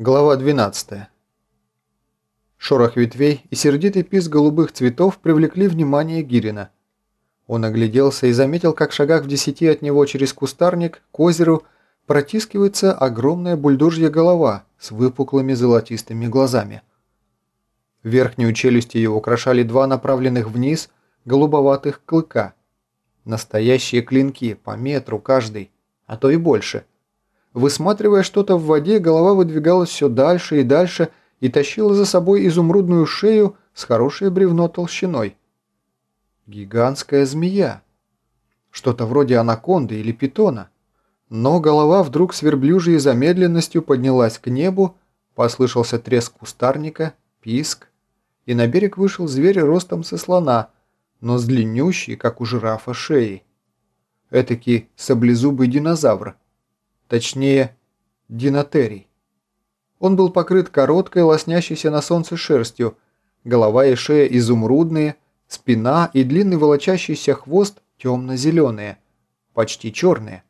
Глава 12. Шорох ветвей и сердитый писк голубых цветов привлекли внимание Гирина. Он огляделся и заметил, как в шагах в десяти от него через кустарник к озеру протискивается огромная бульдожья голова с выпуклыми золотистыми глазами. Верхнюю челюсть ее украшали два направленных вниз голубоватых клыка. Настоящие клинки, по метру каждый, а то и больше – Высматривая что-то в воде, голова выдвигалась все дальше и дальше и тащила за собой изумрудную шею с хорошее бревно толщиной. Гигантская змея. Что-то вроде анаконды или питона. Но голова вдруг с верблюжьей замедленностью поднялась к небу, послышался треск кустарника, писк, и на берег вышел зверь ростом со слона, но с длиннющей, как у жирафа, шеей. Этакий саблезубый динозавр – Точнее, динотерий. Он был покрыт короткой, лоснящейся на солнце шерстью, голова и шея изумрудные, спина и длинный волочащийся хвост темно-зеленые, почти черные,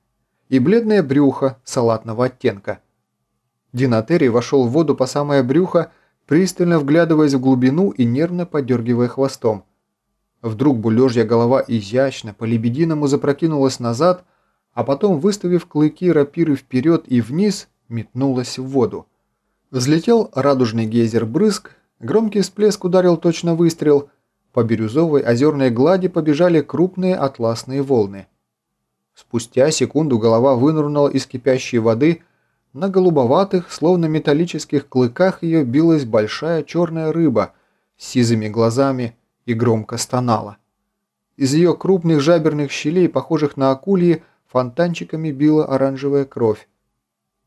и бледное брюхо салатного оттенка. Динотерий вошел в воду по самое брюхо, пристально вглядываясь в глубину и нервно подергивая хвостом. Вдруг булежья голова изящно, по-лебединому запрокинулась назад, а потом, выставив клыки рапиры вперед и вниз, метнулась в воду. Взлетел радужный гейзер-брызг, громкий всплеск ударил точно выстрел, по бирюзовой озерной глади побежали крупные атласные волны. Спустя секунду голова вынырнула из кипящей воды, на голубоватых, словно металлических клыках ее билась большая черная рыба с сизыми глазами и громко стонала. Из ее крупных жаберных щелей, похожих на акульи, фонтанчиками била оранжевая кровь.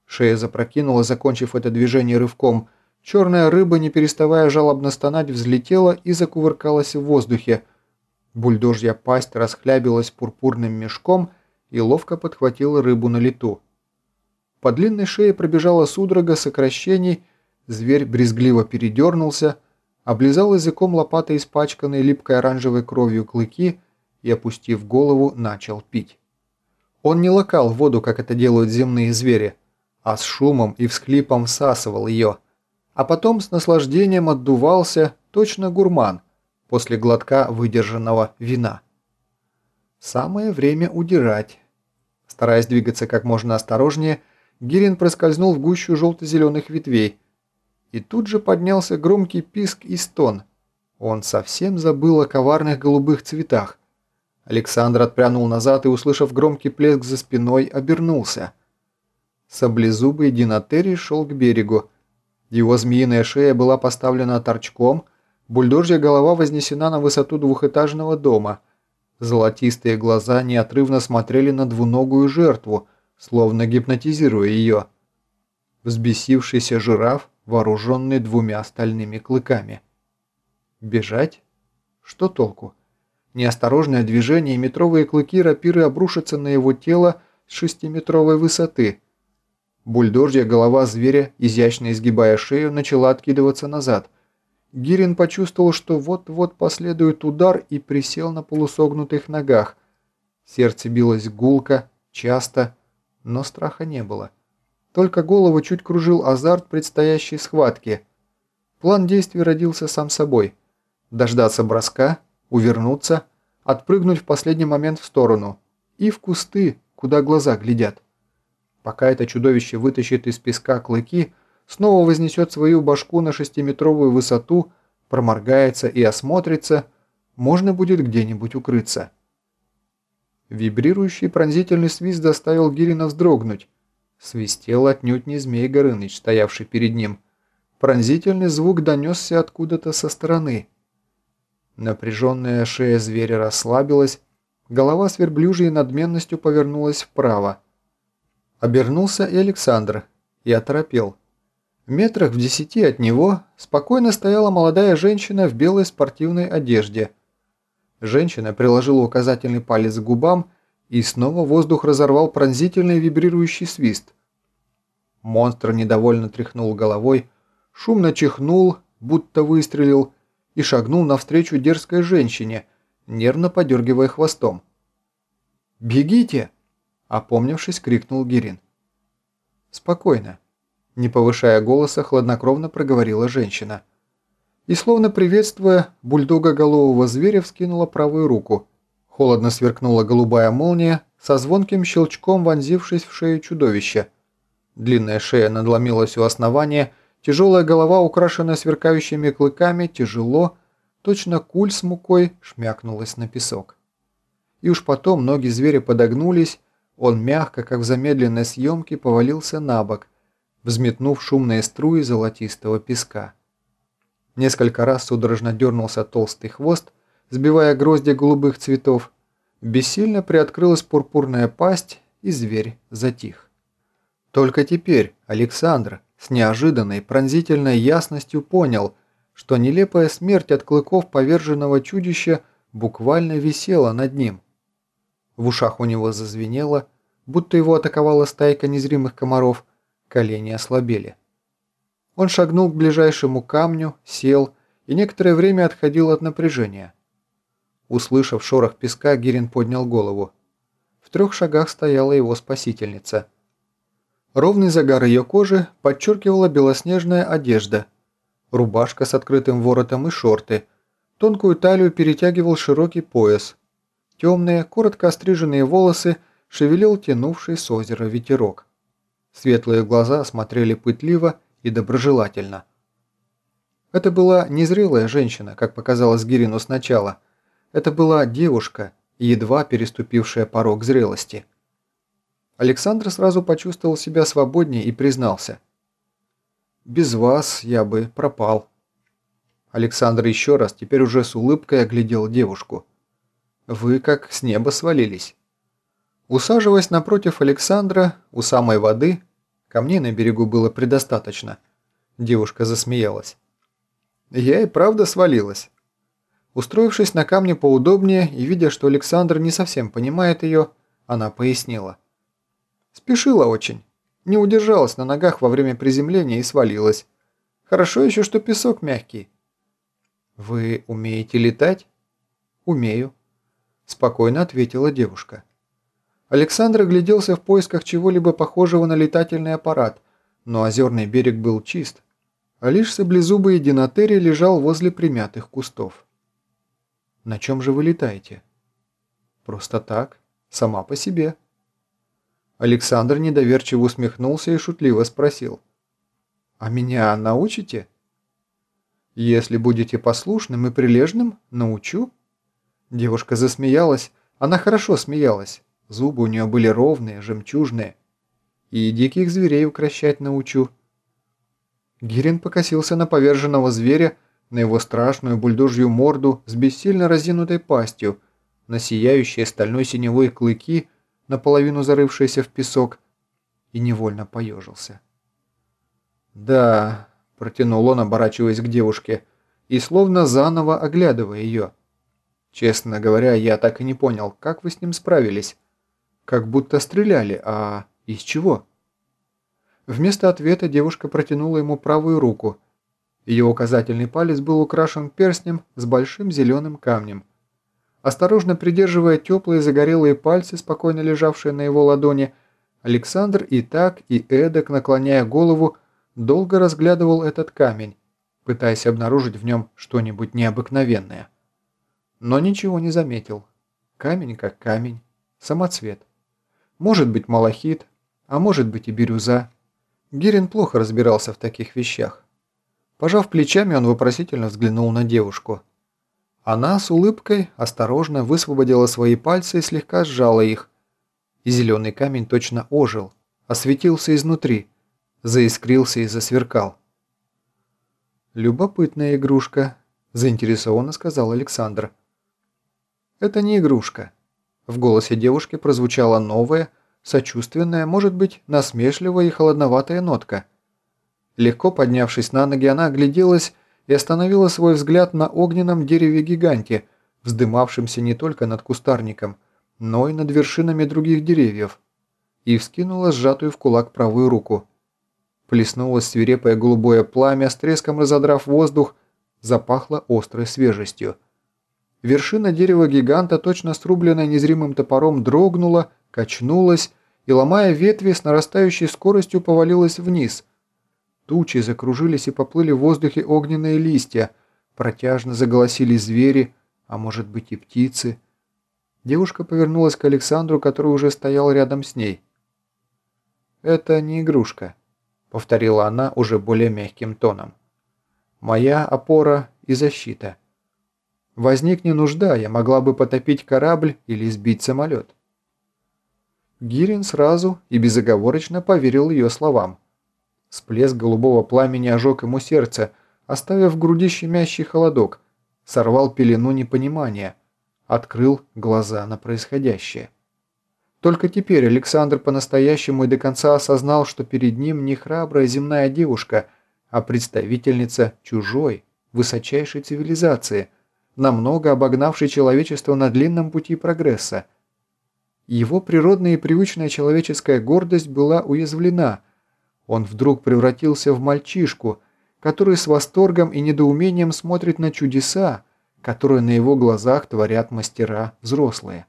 Шея запрокинула, закончив это движение рывком. Черная рыба, не переставая жалобно стонать, взлетела и закувыркалась в воздухе. Бульдожья пасть расхлябилась пурпурным мешком и ловко подхватила рыбу на лету. По длинной шее пробежала судорога сокращений, зверь брезгливо передернулся, облизал языком лопатой испачканной липкой оранжевой кровью клыки и, опустив голову, начал пить. Он не лакал воду, как это делают земные звери, а с шумом и всхлипом всасывал ее, а потом с наслаждением отдувался, точно гурман, после глотка выдержанного вина. Самое время удирать. Стараясь двигаться как можно осторожнее, Гирин проскользнул в гущу желто-зеленых ветвей, и тут же поднялся громкий писк и стон. Он совсем забыл о коварных голубых цветах. Александр отпрянул назад и, услышав громкий плеск за спиной, обернулся. Саблезубый динотерий шел к берегу. Его змеиная шея была поставлена торчком, бульдожья голова вознесена на высоту двухэтажного дома. Золотистые глаза неотрывно смотрели на двуногую жертву, словно гипнотизируя ее. Взбесившийся жираф, вооруженный двумя стальными клыками. Бежать? Что толку? Неосторожное движение метровые клыки рапиры обрушатся на его тело с шестиметровой высоты. Бульдожья голова зверя, изящно изгибая шею, начала откидываться назад. Гирин почувствовал, что вот-вот последует удар и присел на полусогнутых ногах. Сердце билось гулко, часто, но страха не было. Только голову чуть кружил азарт предстоящей схватки. План действий родился сам собой. Дождаться броска – увернуться, отпрыгнуть в последний момент в сторону и в кусты, куда глаза глядят. Пока это чудовище вытащит из песка клыки, снова вознесет свою башку на шестиметровую высоту, проморгается и осмотрится, можно будет где-нибудь укрыться. Вибрирующий пронзительный свист заставил Гирина вздрогнуть. Свистел отнюдь не Змей Горыныч, стоявший перед ним. Пронзительный звук донесся откуда-то со стороны. Напряженная шея зверя расслабилась, голова с верблюжьей надменностью повернулась вправо. Обернулся и Александр, и оторопел. В метрах в десяти от него спокойно стояла молодая женщина в белой спортивной одежде. Женщина приложила указательный палец к губам, и снова воздух разорвал пронзительный вибрирующий свист. Монстр недовольно тряхнул головой, шумно чихнул, будто выстрелил, и шагнул навстречу дерзкой женщине, нервно подергивая хвостом. «Бегите!» – опомнившись, крикнул Гирин. «Спокойно. Не повышая голоса, хладнокровно проговорила женщина. И словно приветствуя, бульдога голового зверя вскинула правую руку. Холодно сверкнула голубая молния, со звонким щелчком вонзившись в шею чудовища. Длинная шея надломилась у основания, тяжелая голова, украшенная сверкающими клыками, тяжело, точно куль с мукой, шмякнулась на песок. И уж потом ноги зверя подогнулись, он мягко, как в замедленной съемке, повалился на бок, взметнув шумные струи золотистого песка. Несколько раз судорожно дернулся толстый хвост, сбивая грозди голубых цветов, бессильно приоткрылась пурпурная пасть, и зверь затих. Только теперь Александр с неожиданной пронзительной ясностью понял, что нелепая смерть от клыков поверженного чудища буквально висела над ним. В ушах у него зазвенело, будто его атаковала стайка незримых комаров, колени ослабели. Он шагнул к ближайшему камню, сел и некоторое время отходил от напряжения. Услышав шорох песка, Гирин поднял голову. В трех шагах стояла его спасительница. Ровный загар ее кожи подчеркивала белоснежная одежда, рубашка с открытым воротом и шорты, тонкую талию перетягивал широкий пояс. Темные, коротко остриженные волосы шевелил тянувший с озера ветерок. Светлые глаза смотрели пытливо и доброжелательно. Это была незрелая женщина, как показалось Гирину сначала. Это была девушка, едва переступившая порог зрелости. Александр сразу почувствовал себя свободнее и признался. «Без вас я бы пропал». Александр еще раз, теперь уже с улыбкой оглядел девушку. «Вы как с неба свалились». Усаживаясь напротив Александра, у самой воды, камней на берегу было предостаточно, девушка засмеялась. «Я и правда свалилась». Устроившись на камне поудобнее и видя, что Александр не совсем понимает ее, она пояснила. «Спешила очень. Не удержалась на ногах во время приземления и свалилась. Хорошо еще, что песок мягкий». «Вы умеете летать?» «Умею», – спокойно ответила девушка. Александр огляделся в поисках чего-либо похожего на летательный аппарат, но озерный берег был чист, а лишь саблезубый единотери лежал возле примятых кустов. «На чем же вы летаете?» «Просто так, сама по себе». Александр недоверчиво усмехнулся и шутливо спросил. «А меня научите?» «Если будете послушным и прилежным, научу». Девушка засмеялась, она хорошо смеялась. Зубы у нее были ровные, жемчужные. И диких зверей укращать научу. Гирин покосился на поверженного зверя, на его страшную бульдожью морду с бессильно разинутой пастью, на сияющие стальной синевой клыки, наполовину зарывшиеся в песок, и невольно поежился. «Да», – протянул он, оборачиваясь к девушке, и словно заново оглядывая ее. «Честно говоря, я так и не понял, как вы с ним справились. Как будто стреляли, а из чего? Вместо ответа девушка протянула ему правую руку. Ее указательный палец был украшен перстнем с большим зеленым камнем. Осторожно придерживая теплые загорелые пальцы, спокойно лежавшие на его ладони, Александр и так, и эдак, наклоняя голову, долго разглядывал этот камень, пытаясь обнаружить в нем что-нибудь необыкновенное. Но ничего не заметил. Камень как камень, самоцвет. Может быть малахит, а может быть и бирюза. Гирин плохо разбирался в таких вещах. Пожав плечами, он вопросительно взглянул на девушку. Она с улыбкой осторожно высвободила свои пальцы и слегка сжала их. И зеленый камень точно ожил, осветился изнутри, заискрился и засверкал. «Любопытная игрушка», – заинтересованно сказал Александр. «Это не игрушка», в голосе девушки прозвучала новая, сочувственная, может быть, насмешливая и холодноватая нотка. Легко поднявшись на ноги, она огляделась и остановила свой взгляд на огненном дереве-гиганте, вздымавшемся не только над кустарником, но и над вершинами других деревьев, и вскинула сжатую в кулак правую руку. Плеснулось свирепое голубое пламя, с треском разодрав воздух, запахло острой свежестью. Вершина дерева гиганта, точно срубленная незримым топором, дрогнула, качнулась и, ломая ветви, с нарастающей скоростью повалилась вниз, Тучи закружились и поплыли в воздухе огненные листья, протяжно заголосили звери, а может быть и птицы. Девушка повернулась к Александру, который уже стоял рядом с ней. «Это не игрушка», — повторила она уже более мягким тоном. «Моя опора и защита. Возникне нужда, я могла бы потопить корабль или сбить самолет». Гирин сразу и безоговорочно поверил ее словам. Всплеск голубого пламени ожег ему сердце, оставив в груди щемящий холодок, сорвал пелену непонимания, открыл глаза на происходящее. Только теперь Александр по-настоящему и до конца осознал, что перед ним не храбрая земная девушка, а представительница чужой, высочайшей цивилизации, намного обогнавшей человечество на длинном пути прогресса. Его природная и привычная человеческая гордость была уязвлена. Он вдруг превратился в мальчишку, который с восторгом и недоумением смотрит на чудеса, которые на его глазах творят мастера взрослые.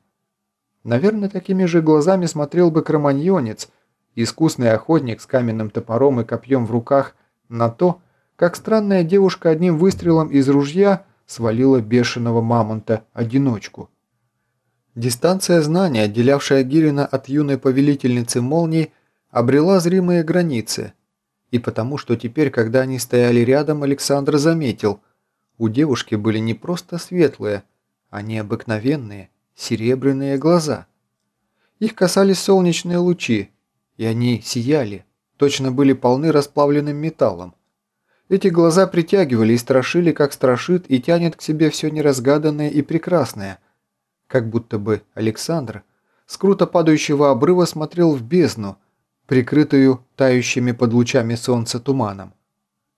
Наверное, такими же глазами смотрел бы кроманьонец, искусный охотник с каменным топором и копьем в руках, на то, как странная девушка одним выстрелом из ружья свалила бешеного мамонта-одиночку. Дистанция знания, отделявшая Гирина от юной повелительницы молний, обрела зримые границы. И потому, что теперь, когда они стояли рядом, Александр заметил, у девушки были не просто светлые, а необыкновенные, серебряные глаза. Их касались солнечные лучи, и они сияли, точно были полны расплавленным металлом. Эти глаза притягивали и страшили, как страшит и тянет к себе все неразгаданное и прекрасное. Как будто бы Александр с круто падающего обрыва смотрел в бездну, прикрытую тающими под лучами солнца туманом.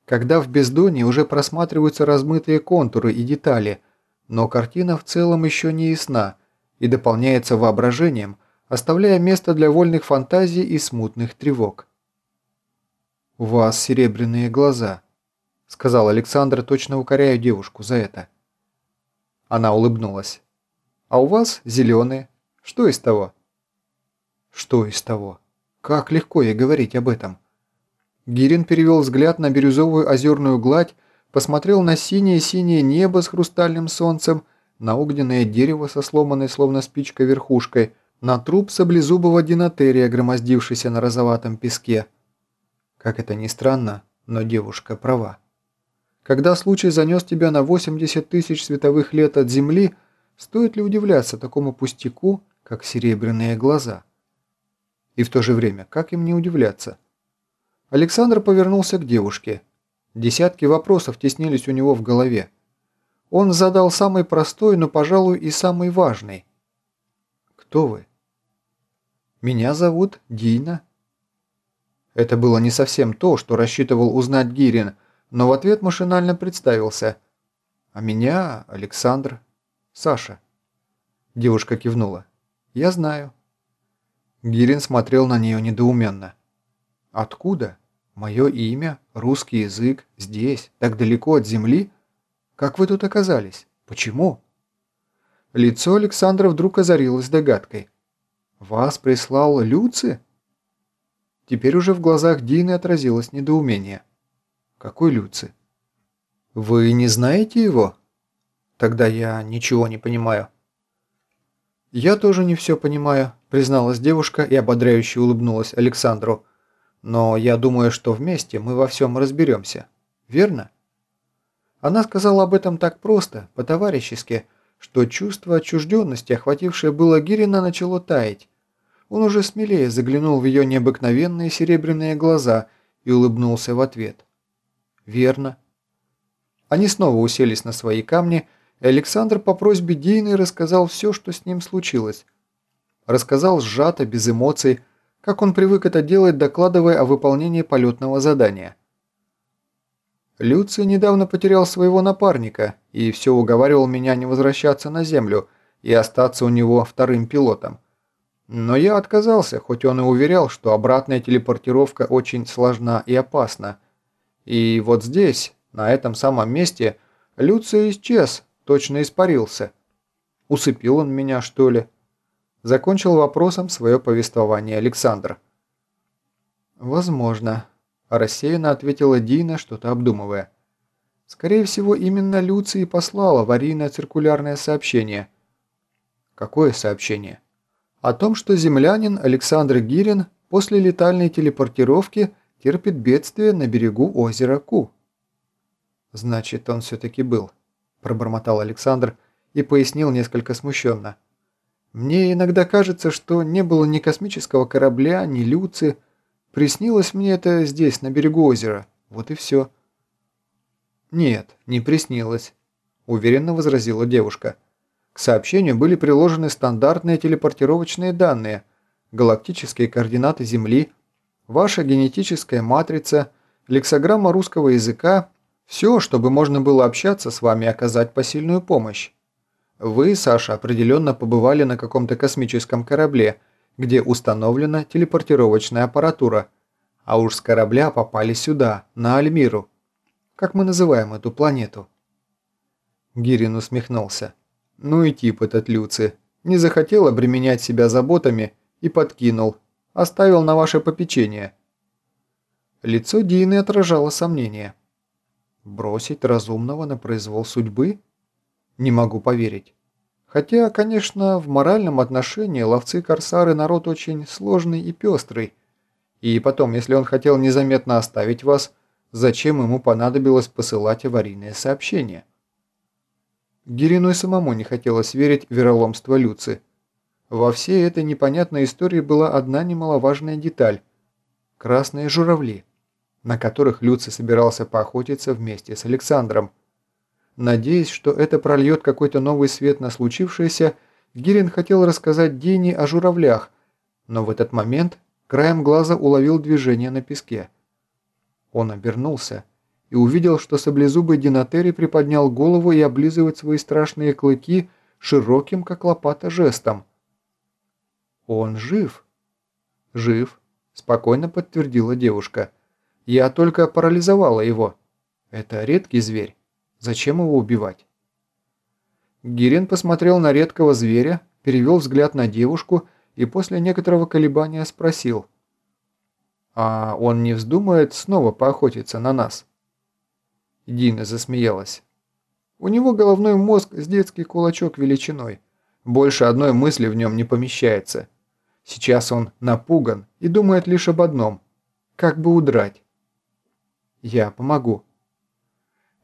Когда в бездоне уже просматриваются размытые контуры и детали, но картина в целом еще не ясна – и дополняется воображением, оставляя место для вольных фантазий и смутных тревог. «У вас серебряные глаза», — сказал Александр, точно укоряя девушку за это. Она улыбнулась. «А у вас зеленые. Что из того?» «Что из того? Как легко ей говорить об этом?» Гирин перевел взгляд на бирюзовую озерную гладь, посмотрел на синее-синее небо с хрустальным солнцем на огненное дерево со сломанной словно спичка верхушкой, на труп саблезубого динотерия, громоздившийся на розоватом песке. Как это ни странно, но девушка права. Когда случай занес тебя на 80 тысяч световых лет от Земли, стоит ли удивляться такому пустяку, как серебряные глаза? И в то же время, как им не удивляться? Александр повернулся к девушке. Десятки вопросов теснились у него в голове. Он задал самый простой, но, пожалуй, и самый важный. «Кто вы?» «Меня зовут Дина». Это было не совсем то, что рассчитывал узнать Гирин, но в ответ машинально представился. «А меня Александр. Саша». Девушка кивнула. «Я знаю». Гирин смотрел на нее недоуменно. «Откуда? Мое имя, русский язык, здесь, так далеко от земли?» Как вы тут оказались? Почему?» Лицо Александра вдруг озарилось догадкой. «Вас прислал Люци?» Теперь уже в глазах Дины отразилось недоумение. «Какой Люци?» «Вы не знаете его?» «Тогда я ничего не понимаю». «Я тоже не все понимаю», призналась девушка и ободряюще улыбнулась Александру. «Но я думаю, что вместе мы во всем разберемся. Верно?» Она сказала об этом так просто, по-товарищески, что чувство отчужденности, охватившее было Гирина, начало таять. Он уже смелее заглянул в ее необыкновенные серебряные глаза и улыбнулся в ответ. «Верно». Они снова уселись на свои камни, Александр по просьбе Дины рассказал все, что с ним случилось. Рассказал сжато, без эмоций, как он привык это делать, докладывая о выполнении полетного задания – Люций недавно потерял своего напарника и все уговаривал меня не возвращаться на Землю и остаться у него вторым пилотом. Но я отказался, хоть он и уверял, что обратная телепортировка очень сложна и опасна. И вот здесь, на этом самом месте, Люций исчез, точно испарился. Усыпил он меня, что ли? Закончил вопросом свое повествование Александр. «Возможно», рассеянно ответила Дина, что-то обдумывая. Скорее всего, именно Люций послала аварийное циркулярное сообщение. Какое сообщение? О том, что землянин Александр Гирин после летальной телепортировки терпит бедствие на берегу озера Ку. «Значит, он все-таки был», – пробормотал Александр и пояснил несколько смущенно. «Мне иногда кажется, что не было ни космического корабля, ни Люци. Приснилось мне это здесь, на берегу озера. Вот и все». «Нет, не приснилось», – уверенно возразила девушка. К сообщению были приложены стандартные телепортировочные данные, галактические координаты Земли, ваша генетическая матрица, лексограмма русского языка, все, чтобы можно было общаться с вами и оказать посильную помощь. Вы, Саша, определенно побывали на каком-то космическом корабле, где установлена телепортировочная аппаратура, а уж с корабля попали сюда, на Альмиру. Как мы называем эту планету?» Гирин усмехнулся. «Ну и тип этот Люци. Не захотел обременять себя заботами и подкинул. Оставил на ваше попечение». Лицо Дины отражало сомнение. «Бросить разумного на произвол судьбы? Не могу поверить. Хотя, конечно, в моральном отношении ловцы-корсары народ очень сложный и пестрый. И потом, если он хотел незаметно оставить вас – зачем ему понадобилось посылать аварийные сообщения. Гирину и самому не хотелось верить в вероломство Люци. Во всей этой непонятной истории была одна немаловажная деталь – красные журавли, на которых Люци собирался поохотиться вместе с Александром. Надеясь, что это прольет какой-то новый свет на случившееся, Гирин хотел рассказать Дине о журавлях, но в этот момент краем глаза уловил движение на песке. Он обернулся и увидел, что саблезубый Динатери приподнял голову и облизывает свои страшные клыки широким, как лопата, жестом. «Он жив?» «Жив», – спокойно подтвердила девушка. «Я только парализовала его. Это редкий зверь. Зачем его убивать?» Гирин посмотрел на редкого зверя, перевел взгляд на девушку и после некоторого колебания спросил – а он не вздумает снова поохотиться на нас?» Дина засмеялась. «У него головной мозг с детский кулачок величиной. Больше одной мысли в нем не помещается. Сейчас он напуган и думает лишь об одном – как бы удрать. Я помогу».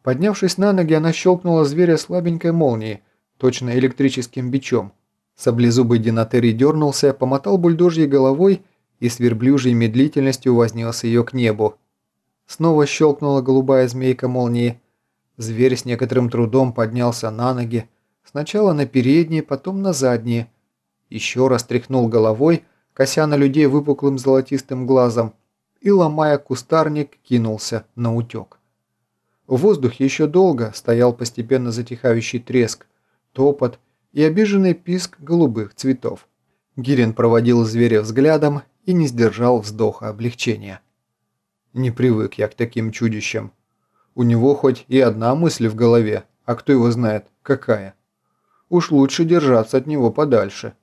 Поднявшись на ноги, она щелкнула зверя слабенькой молнией, точно электрическим бичом. Саблезубый Динатери дернулся, помотал бульдожьей головой и с верблюжьей медлительностью вознес ее к небу. Снова щелкнула голубая змейка молнии. Зверь с некоторым трудом поднялся на ноги, сначала на передние, потом на задние. Еще раз тряхнул головой, кося на людей выпуклым золотистым глазом, и, ломая кустарник, кинулся на утек. В воздухе еще долго стоял постепенно затихающий треск, топот и обиженный писк голубых цветов. Гирин проводил зверя взглядом и не сдержал вздоха облегчения. Не привык я к таким чудищам. У него хоть и одна мысль в голове, а кто его знает, какая. Уж лучше держаться от него подальше.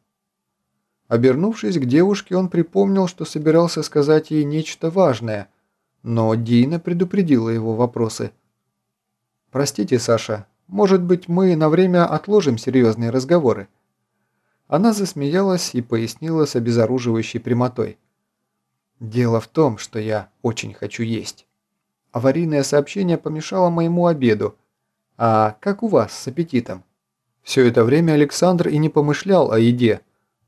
Обернувшись к девушке, он припомнил, что собирался сказать ей нечто важное, но Дина предупредила его вопросы. «Простите, Саша, может быть, мы на время отложим серьезные разговоры?» Она засмеялась и пояснила с обезоруживающей прямотой. «Дело в том, что я очень хочу есть. Аварийное сообщение помешало моему обеду. А как у вас с аппетитом?» Все это время Александр и не помышлял о еде.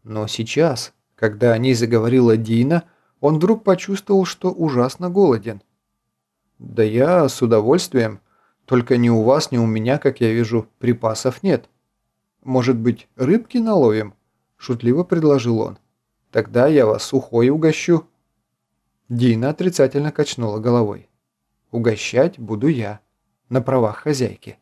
Но сейчас, когда о ней заговорила Дина, он вдруг почувствовал, что ужасно голоден. «Да я с удовольствием. Только ни у вас, ни у меня, как я вижу, припасов нет». «Может быть, рыбки наловим?» – шутливо предложил он. «Тогда я вас сухой угощу». Дина отрицательно качнула головой. «Угощать буду я, на правах хозяйки».